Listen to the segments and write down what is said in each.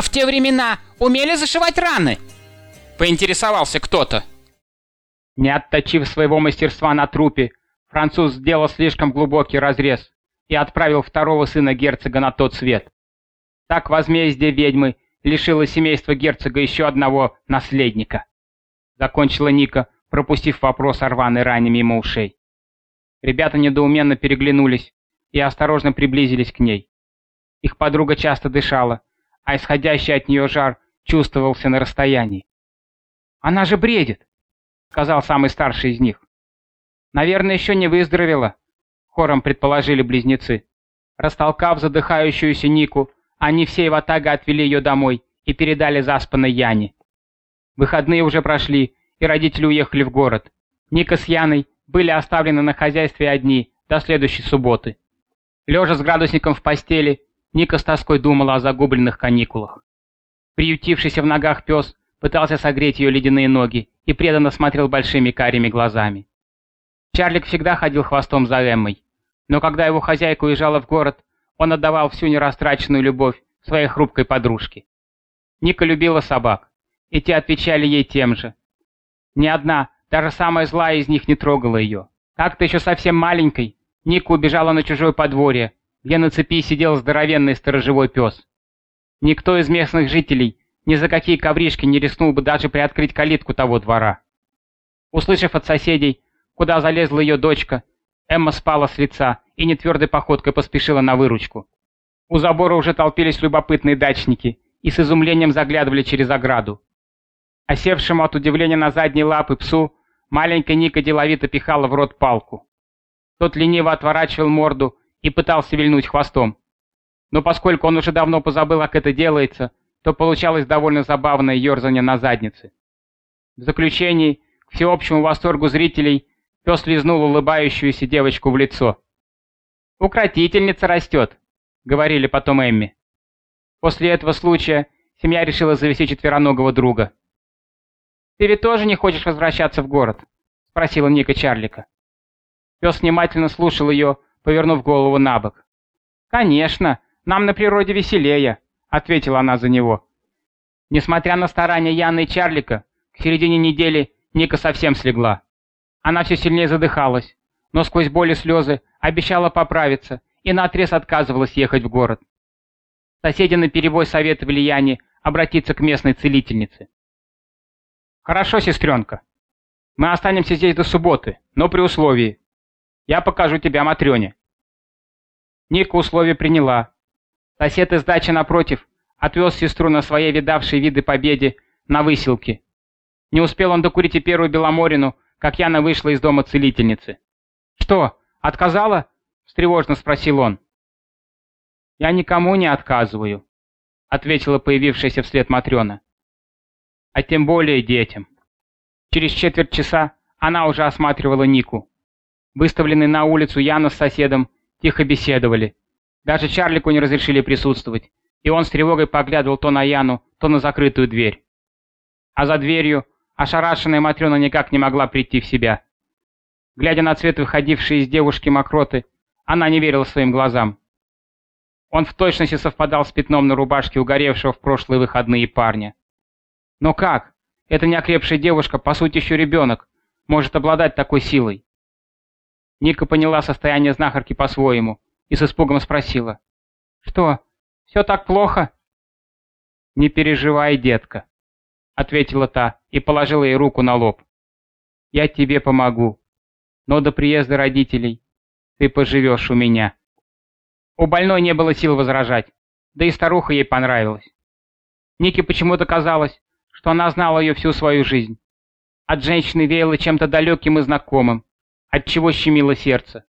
а в те времена умели зашивать раны?» Поинтересовался кто-то. Не отточив своего мастерства на трупе, француз сделал слишком глубокий разрез и отправил второго сына герцога на тот свет. Так возмездие ведьмы лишило семейства герцога еще одного наследника. Закончила Ника, пропустив вопрос о рваной ране мимо ушей. Ребята недоуменно переглянулись и осторожно приблизились к ней. Их подруга часто дышала, а исходящий от нее жар чувствовался на расстоянии. «Она же бредит!» — сказал самый старший из них. «Наверное, еще не выздоровела», — хором предположили близнецы. Растолкав задыхающуюся Нику, они всей ватага отвели ее домой и передали заспанной Яне. Выходные уже прошли, и родители уехали в город. Ника с Яной были оставлены на хозяйстве одни до следующей субботы. Лежа с градусником в постели, Ника с тоской думала о загубленных каникулах. Приютившийся в ногах пес пытался согреть ее ледяные ноги и преданно смотрел большими карими глазами. Чарлик всегда ходил хвостом за Эммой, но когда его хозяйка уезжала в город, он отдавал всю нерастраченную любовь своей хрупкой подружке. Ника любила собак, и те отвечали ей тем же. Ни одна, даже самая злая из них не трогала ее. Как-то еще совсем маленькой, Ника убежала на чужое подворье, где на цепи сидел здоровенный сторожевой пес. Никто из местных жителей ни за какие ковришки не рискнул бы даже приоткрыть калитку того двора. Услышав от соседей, куда залезла ее дочка, Эмма спала с лица и нетвердой походкой поспешила на выручку. У забора уже толпились любопытные дачники и с изумлением заглядывали через ограду. Осевшему от удивления на задние лапы псу маленькая Ника деловито пихала в рот палку. Тот лениво отворачивал морду и пытался вильнуть хвостом. Но поскольку он уже давно позабыл, как это делается, то получалось довольно забавное ерзание на заднице. В заключении, к всеобщему восторгу зрителей, пес лизнул улыбающуюся девочку в лицо. «Укротительница растет», — говорили потом Эмми. После этого случая семья решила завести четвероногого друга. «Ты ведь тоже не хочешь возвращаться в город?» — спросила Ника Чарлика. Пес внимательно слушал ее, повернув голову на бок. «Конечно, нам на природе веселее», — ответила она за него. Несмотря на старания Яны и Чарлика, к середине недели Ника совсем слегла. Она все сильнее задыхалась, но сквозь боль и слезы обещала поправиться и наотрез отказывалась ехать в город. Соседи наперебой советовали Яне обратиться к местной целительнице. «Хорошо, сестренка. Мы останемся здесь до субботы, но при условии. Я покажу тебя Матрёне». Ника условие приняла, Сосед из дачи напротив отвез сестру на своей видавшей виды победе на выселке. Не успел он докурить и первую Беломорину, как Яна вышла из дома целительницы. «Что, отказала?» — встревожно спросил он. «Я никому не отказываю», — ответила появившаяся вслед Матрена. «А тем более детям». Через четверть часа она уже осматривала Нику. Выставленные на улицу Яна с соседом тихо беседовали. Даже Чарлику не разрешили присутствовать, и он с тревогой поглядывал то на Яну, то на закрытую дверь. А за дверью ошарашенная Матрена никак не могла прийти в себя. Глядя на цвет выходившей из девушки мокроты, она не верила своим глазам. Он в точности совпадал с пятном на рубашке угоревшего в прошлые выходные парня. Но как? Эта неокрепшая девушка, по сути еще ребенок, может обладать такой силой. Ника поняла состояние знахарки по-своему и с испугом спросила. «Что, все так плохо?» «Не переживай, детка», — ответила та и положила ей руку на лоб. «Я тебе помогу, но до приезда родителей ты поживешь у меня». У больной не было сил возражать, да и старуха ей понравилась. Нике почему-то казалось, что она знала ее всю свою жизнь. От женщины веяло чем-то далеким и знакомым, от чего щемило сердце.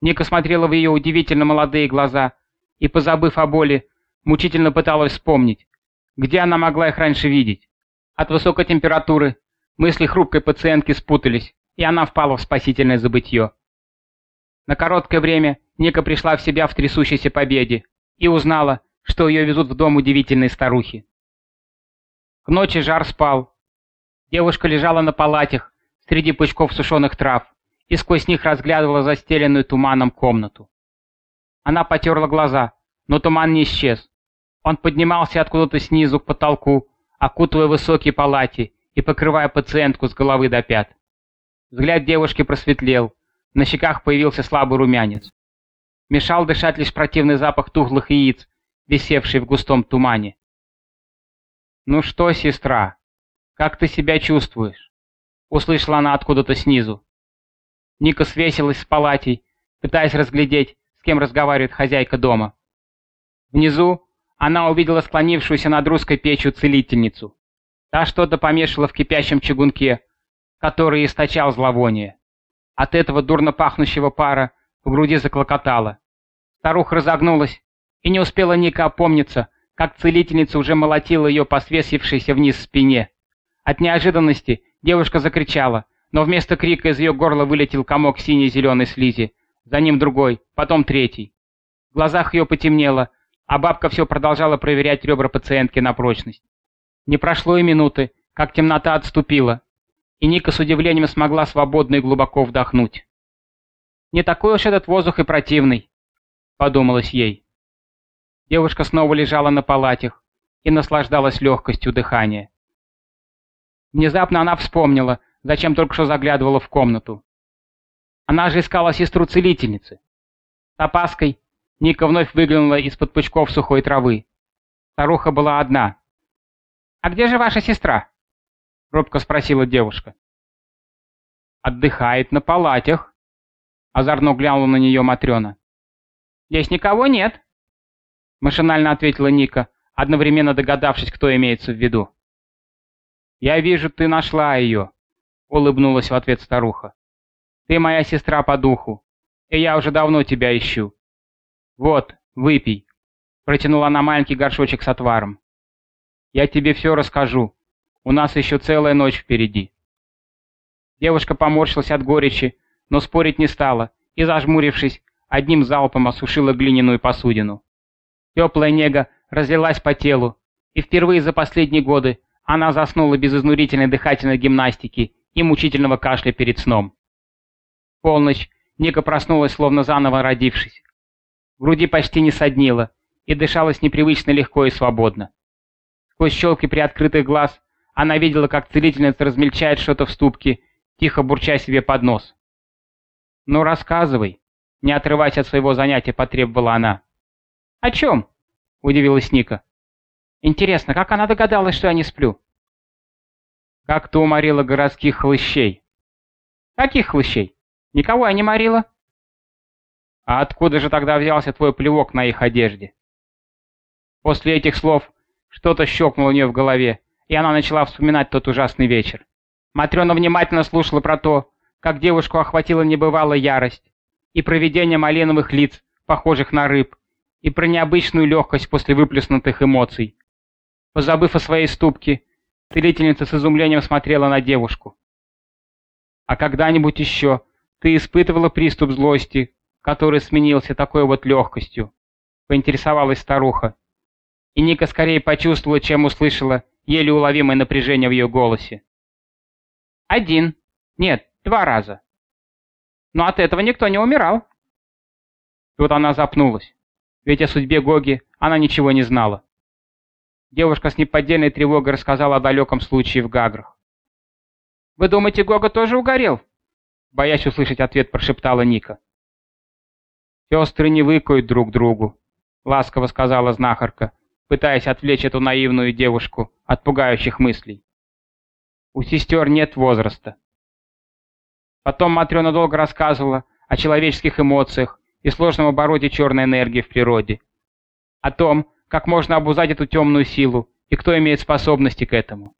Ника смотрела в ее удивительно молодые глаза и, позабыв о боли, мучительно пыталась вспомнить, где она могла их раньше видеть. От высокой температуры мысли хрупкой пациентки спутались, и она впала в спасительное забытье. На короткое время Ника пришла в себя в трясущейся победе и узнала, что ее везут в дом удивительной старухи. К ночи жар спал. Девушка лежала на палатях среди пучков сушеных трав и сквозь них разглядывала застеленную туманом комнату. Она потерла глаза, но туман не исчез. Он поднимался откуда-то снизу к потолку, окутывая высокие палати и покрывая пациентку с головы до пят. Взгляд девушки просветлел, на щеках появился слабый румянец. Мешал дышать лишь противный запах тухлых яиц, висевший в густом тумане. «Ну что, сестра, как ты себя чувствуешь?» Услышала она откуда-то снизу. Ника свесилась с палатей, пытаясь разглядеть, с кем разговаривает хозяйка дома. Внизу она увидела склонившуюся над русской печью целительницу. Та что-то помешала в кипящем чугунке, который источал зловоние. От этого дурно пахнущего пара в груди заклокотало. Старуха разогнулась, и не успела Ника опомниться, как целительница уже молотила ее по свесившейся вниз спине. От неожиданности девушка закричала, но вместо крика из ее горла вылетел комок синей-зеленой слизи, за ним другой, потом третий. В глазах ее потемнело, а бабка все продолжала проверять ребра пациентки на прочность. Не прошло и минуты, как темнота отступила, и Ника с удивлением смогла свободно и глубоко вдохнуть. «Не такой уж этот воздух и противный», — подумалось ей. Девушка снова лежала на палатях и наслаждалась легкостью дыхания. Внезапно она вспомнила, зачем только что заглядывала в комнату. Она же искала сестру-целительницы. С опаской Ника вновь выглянула из-под пучков сухой травы. Старуха была одна. «А где же ваша сестра?» — робко спросила девушка. «Отдыхает на палатях», — озорно глянула на нее Матрена. «Здесь никого нет», — машинально ответила Ника, одновременно догадавшись, кто имеется в виду. «Я вижу, ты нашла ее», — улыбнулась в ответ старуха. Ты моя сестра по духу, и я уже давно тебя ищу. Вот, выпей. Протянула она маленький горшочек с отваром. Я тебе все расскажу. У нас еще целая ночь впереди. Девушка поморщилась от горечи, но спорить не стала и, зажмурившись, одним залпом осушила глиняную посудину. Теплая нега разлилась по телу, и впервые за последние годы она заснула без изнурительной дыхательной гимнастики и мучительного кашля перед сном полночь Ника проснулась, словно заново родившись. В груди почти не соднило, и дышалось непривычно легко и свободно. Сквозь щелки приоткрытых глаз она видела, как целительница размельчает что-то в ступке, тихо бурча себе под нос. «Ну, рассказывай», — не отрываясь от своего занятия, потребовала она. «О чем?» — удивилась Ника. «Интересно, как она догадалась, что я не сплю?» «Как ты уморила городских хлыщей?» «Каких хлыщей?» Никого я не морила. А откуда же тогда взялся твой плевок на их одежде? После этих слов что-то щелкнуло у нее в голове, и она начала вспоминать тот ужасный вечер. Матрена внимательно слушала про то, как девушку охватила небывалая ярость, и проведение малиновых лиц, похожих на рыб, и про необычную легкость после выплеснутых эмоций. Позабыв о своей ступке, целительница с изумлением смотрела на девушку. А когда-нибудь еще ты испытывала приступ злости, который сменился такой вот легкостью?» — поинтересовалась старуха. И Ника скорее почувствовала, чем услышала еле уловимое напряжение в ее голосе. «Один. Нет, два раза. Но от этого никто не умирал». Тут она запнулась, ведь о судьбе Гоги она ничего не знала. Девушка с неподдельной тревогой рассказала о далеком случае в Гаграх. «Вы думаете, Гога тоже угорел?» Боясь услышать ответ, прошептала Ника. «Сестры не выкают друг другу», — ласково сказала знахарка, пытаясь отвлечь эту наивную девушку от пугающих мыслей. «У сестер нет возраста». Потом Матрена долго рассказывала о человеческих эмоциях и сложном обороте черной энергии в природе. О том, как можно обузать эту темную силу и кто имеет способности к этому.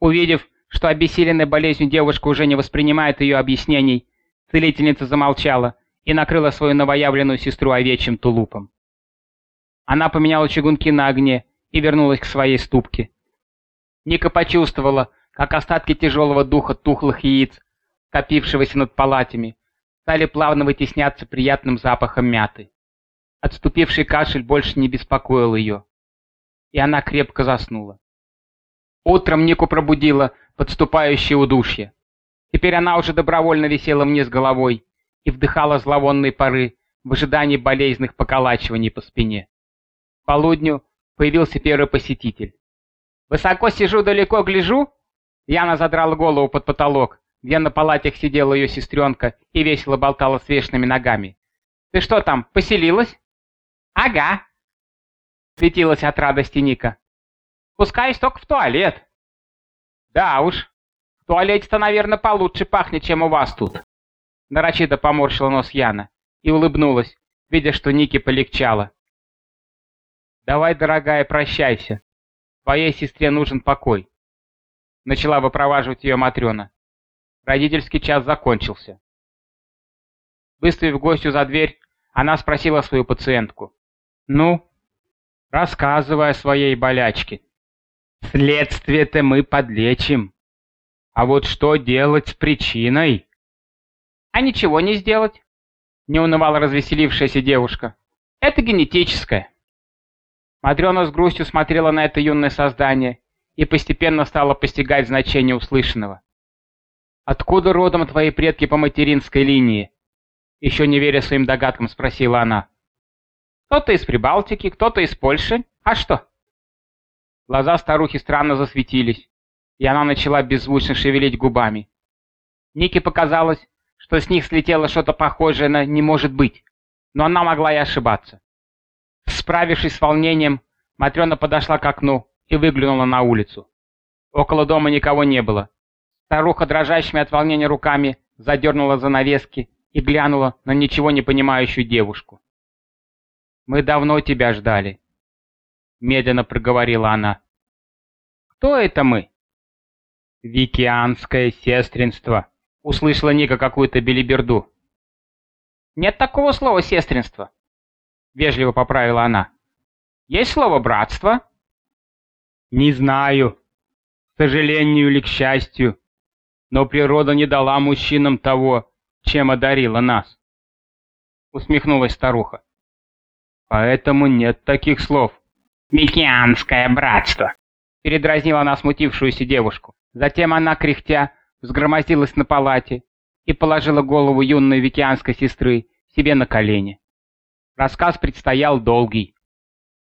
Увидев, что обессиленная болезнью девушка уже не воспринимает ее объяснений, целительница замолчала и накрыла свою новоявленную сестру овечьим тулупом. Она поменяла чугунки на огне и вернулась к своей ступке. Ника почувствовала, как остатки тяжелого духа тухлых яиц, копившегося над палатями, стали плавно вытесняться приятным запахом мяты. Отступивший кашель больше не беспокоил ее, и она крепко заснула. Утром Нику пробудила подступающее удушье. Теперь она уже добровольно висела вниз головой и вдыхала зловонные пары в ожидании болезненных поколачиваний по спине. К полудню появился первый посетитель. «Высоко сижу, далеко гляжу?» Яна задрала голову под потолок, где на палатях сидела ее сестренка и весело болтала с вешными ногами. «Ты что там, поселилась?» «Ага», — светилась от радости Ника. «Пускаюсь только в туалет». «Да уж, в туалете-то, наверное, получше пахнет, чем у вас тут». Нарочито поморщила нос Яна и улыбнулась, видя, что Нике полегчало. «Давай, дорогая, прощайся. Твоей сестре нужен покой». Начала выпроваживать ее Матрена. Родительский час закончился. Выставив гостю за дверь, она спросила свою пациентку. «Ну, рассказывай о своей болячке. Следствие-то мы подлечим. А вот что делать с причиной?» «А ничего не сделать», — не унывала развеселившаяся девушка. «Это генетическое». Матрена с грустью смотрела на это юное создание и постепенно стала постигать значение услышанного. «Откуда родом твои предки по материнской линии?» Еще не веря своим догадкам, спросила она. «Кто-то из Прибалтики, кто-то из Польши. А что?» Глаза старухи странно засветились, и она начала беззвучно шевелить губами. Нике показалось, что с них слетело что-то похожее на «не может быть», но она могла и ошибаться. Справившись с волнением, Матрена подошла к окну и выглянула на улицу. Около дома никого не было. Старуха, дрожащими от волнения руками, задернула занавески и глянула на ничего не понимающую девушку. «Мы давно тебя ждали», — медленно проговорила она. «Кто это мы?» «Викианское сестринство», — услышала Ника какую-то белиберду. «Нет такого слова «сестринство», — вежливо поправила она. «Есть слово «братство»?» «Не знаю. К сожалению или к счастью, но природа не дала мужчинам того, чем одарила нас. Усмехнулась старуха. Поэтому нет таких слов. «Микианское братство!» Передразнила она смутившуюся девушку. Затем она, кряхтя, взгромоздилась на палате и положила голову юной викианской сестры себе на колени. Рассказ предстоял долгий.